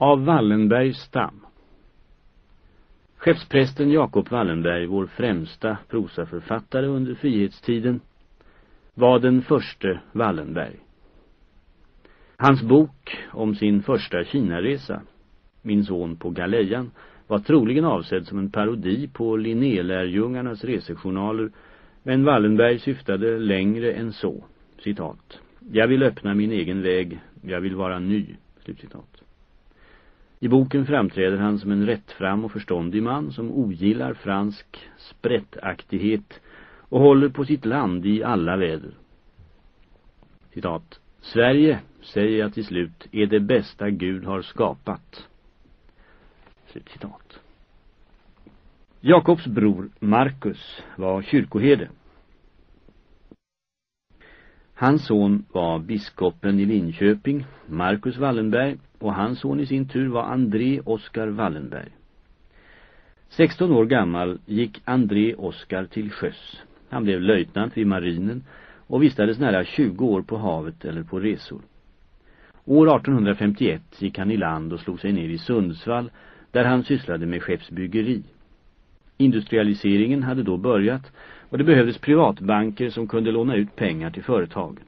Av Wallenbergs stam Skeppsprästen Jakob Wallenberg, vår främsta prosaförfattare under frihetstiden, var den förste Wallenberg. Hans bok om sin första Kinaresa, Min son på Galejan, var troligen avsedd som en parodi på Linnélärjungarnas resejournaler, men Wallenberg syftade längre än så. Citat. Jag vill öppna min egen väg, jag vill vara ny. Slutcitat. I boken framträder han som en rättfram och förståndig man som ogillar fransk sprättaktighet och håller på sitt land i alla väder. Citat. Sverige, säger jag till slut, är det bästa Gud har skapat. Citat. Jakobs bror Marcus var kyrkoherde. Hans son var biskopen i Linköping, Marcus Wallenberg, och hans son i sin tur var André Oskar Wallenberg. 16 år gammal gick André Oskar till sjöss. Han blev löjtnant vid marinen och vistades nära 20 år på havet eller på resor. År 1851 gick han i land och slog sig ner i Sundsvall där han sysslade med skeppsbyggeri. Industrialiseringen hade då börjat och det behövdes privatbanker som kunde låna ut pengar till företagen.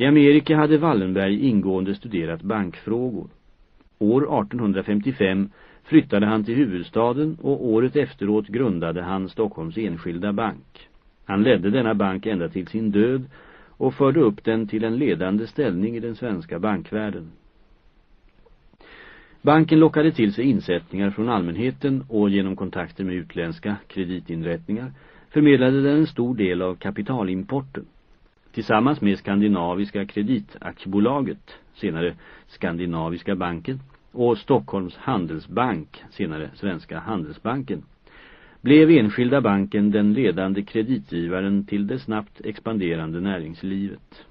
I Amerika hade Wallenberg ingående studerat bankfrågor. År 1855 flyttade han till huvudstaden och året efteråt grundade han Stockholms enskilda bank. Han ledde denna bank ända till sin död och förde upp den till en ledande ställning i den svenska bankvärlden. Banken lockade till sig insättningar från allmänheten och genom kontakter med utländska kreditinrättningar förmedlade den en stor del av kapitalimporten. Tillsammans med Skandinaviska kreditaktiebolaget, senare Skandinaviska banken, och Stockholms handelsbank, senare Svenska handelsbanken, blev enskilda banken den ledande kreditgivaren till det snabbt expanderande näringslivet.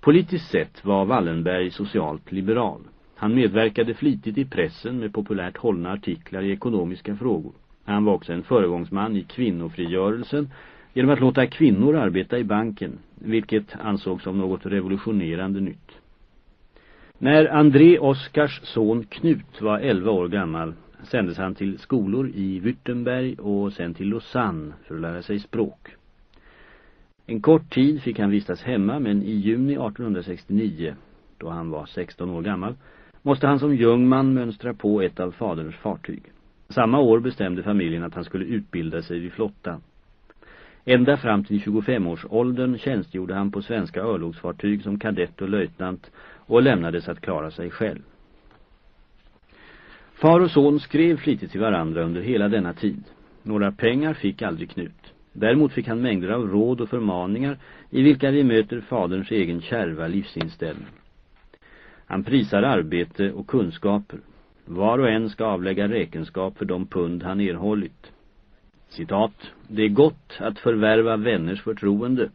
Politiskt sett var Wallenberg socialt liberal. Han medverkade flitigt i pressen med populärt hållna artiklar i ekonomiska frågor. Han var också en föregångsman i kvinnofrigörelsen genom att låta kvinnor arbeta i banken, vilket ansågs som något revolutionerande nytt. När André Oskars son Knut var 11 år gammal sändes han till skolor i Württemberg och sen till Lausanne för att lära sig språk. En kort tid fick han vistas hemma men i juni 1869, då han var 16 år gammal, måste han som jungman mönstra på ett av faderns fartyg. Samma år bestämde familjen att han skulle utbilda sig vid flottan. Ända fram till 25-årsåldern tjänstgjorde han på svenska örlogsfartyg som kadett och löjtnant och lämnades att klara sig själv. Far och son skrev flitigt till varandra under hela denna tid. Några pengar fick aldrig Knut. Däremot fick han mängder av råd och förmaningar i vilka vi möter faderns egen kärva livsinställning. Han prisar arbete och kunskaper. Var och en ska avlägga räkenskap för de pund han erhållit. Citat. Det är gott att förvärva vänners förtroende.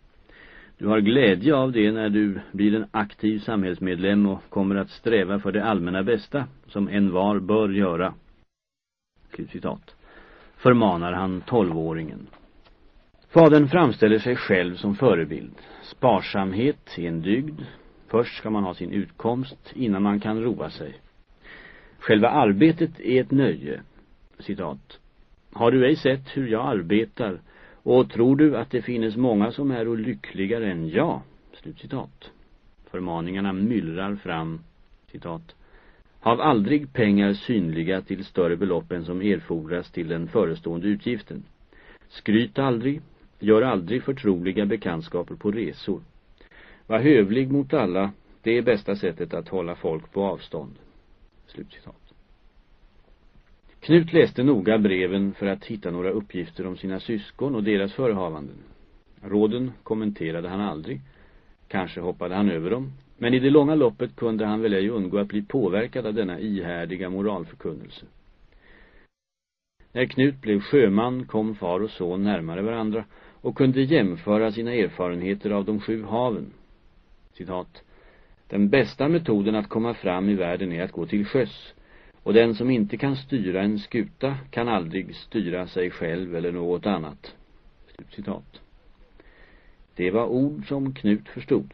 Du har glädje av det när du blir en aktiv samhällsmedlem och kommer att sträva för det allmänna bästa, som en var bör göra. Citat. Förmanar han tolvåringen. Fadern framställer sig själv som förebild. Sparsamhet är en dygd. Först ska man ha sin utkomst innan man kan roa sig. Själva arbetet är ett nöje. Citat. Har du ej sett hur jag arbetar och tror du att det finns många som är lyckligare än jag? Slutcitat. Förmaningarna myllrar fram. Citat. Hav aldrig pengar synliga till större belopp än som erfordras till den förestående utgiften. Skryt aldrig. Gör aldrig förtroliga bekantskaper på resor. Var hövlig mot alla. Det är bästa sättet att hålla folk på avstånd. Slutcitat. Knut läste noga breven för att hitta några uppgifter om sina syskon och deras förehavanden. Råden kommenterade han aldrig. Kanske hoppade han över dem. Men i det långa loppet kunde han väl ej undgå att bli påverkad av denna ihärdiga moralförkunnelse. När Knut blev sjöman kom far och son närmare varandra och kunde jämföra sina erfarenheter av de sju haven. Citat. Den bästa metoden att komma fram i världen är att gå till sjöss och den som inte kan styra en skuta kan aldrig styra sig själv eller något annat. Citat. Det var ord som Knut förstod.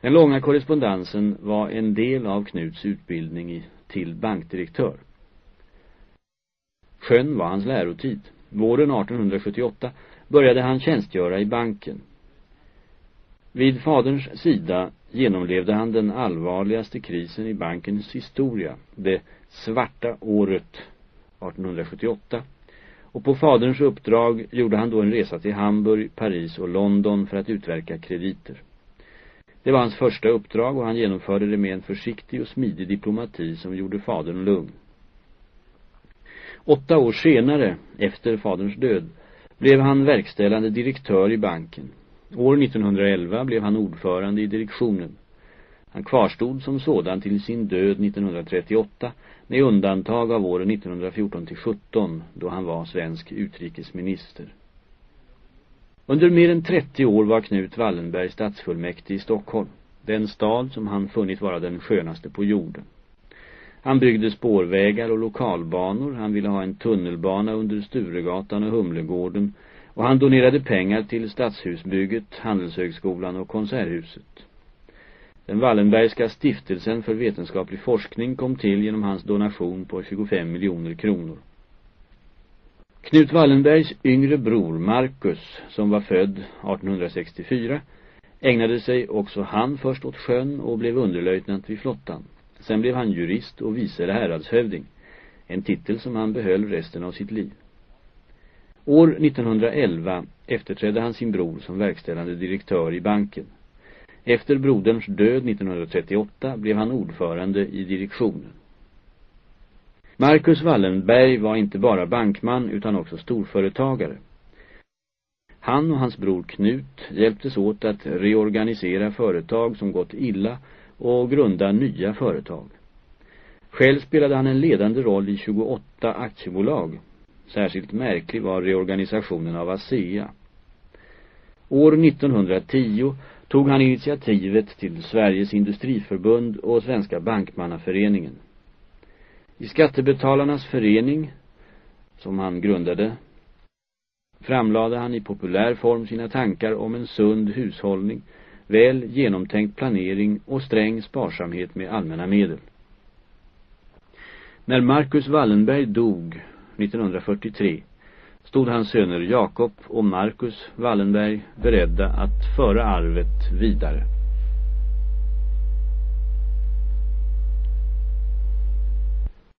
Den långa korrespondensen var en del av Knuts utbildning till bankdirektör. Sjön var hans lärotid. Våren 1878 började han tjänstgöra i banken. Vid faderns sida genomlevde han den allvarligaste krisen i bankens historia, det svarta året 1878. Och på faderns uppdrag gjorde han då en resa till Hamburg, Paris och London för att utverka krediter. Det var hans första uppdrag och han genomförde det med en försiktig och smidig diplomati som gjorde fadern lugn. Åtta år senare, efter faderns död, blev han verkställande direktör i banken. År 1911 blev han ordförande i direktionen. Han kvarstod som sådan till sin död 1938 med undantag av åren 1914 till 17 då han var svensk utrikesminister. Under mer än 30 år var Knut Wallenberg stadsfullmäktig i Stockholm, den stad som han funnit vara den skönaste på jorden. Han byggde spårvägar och lokalbanor, han ville ha en tunnelbana under Sturegatan och Humlegården och han donerade pengar till stadshusbygget, Handelshögskolan och Konserthuset. Den Wallenbergska stiftelsen för vetenskaplig forskning kom till genom hans donation på 25 miljoner kronor. Knut Wallenbergs yngre bror Marcus, som var född 1864, ägnade sig också han först åt sjön och blev underlöjtnant vid flottan. Sen blev han jurist och vice häradshövding, en titel som han behöll resten av sitt liv. År 1911 efterträdde han sin bror som verkställande direktör i banken. Efter broderns död 1938 blev han ordförande i direktionen. Marcus Wallenberg var inte bara bankman utan också storföretagare. Han och hans bror Knut hjälptes åt att reorganisera företag som gått illa och grunda nya företag. Själv spelade han en ledande roll i 28 aktiebolag. Särskilt märklig var reorganisationen av ASEA. År 1910 tog han initiativet till Sveriges industriförbund och Svenska bankmannaföreningen. I Skattebetalarnas förening, som han grundade, framlade han i populär form sina tankar om en sund hushållning, väl genomtänkt planering och sträng sparsamhet med allmänna medel. När Marcus Wallenberg dog 1943 stod hans söner Jakob och Marcus Wallenberg beredda att föra arvet vidare.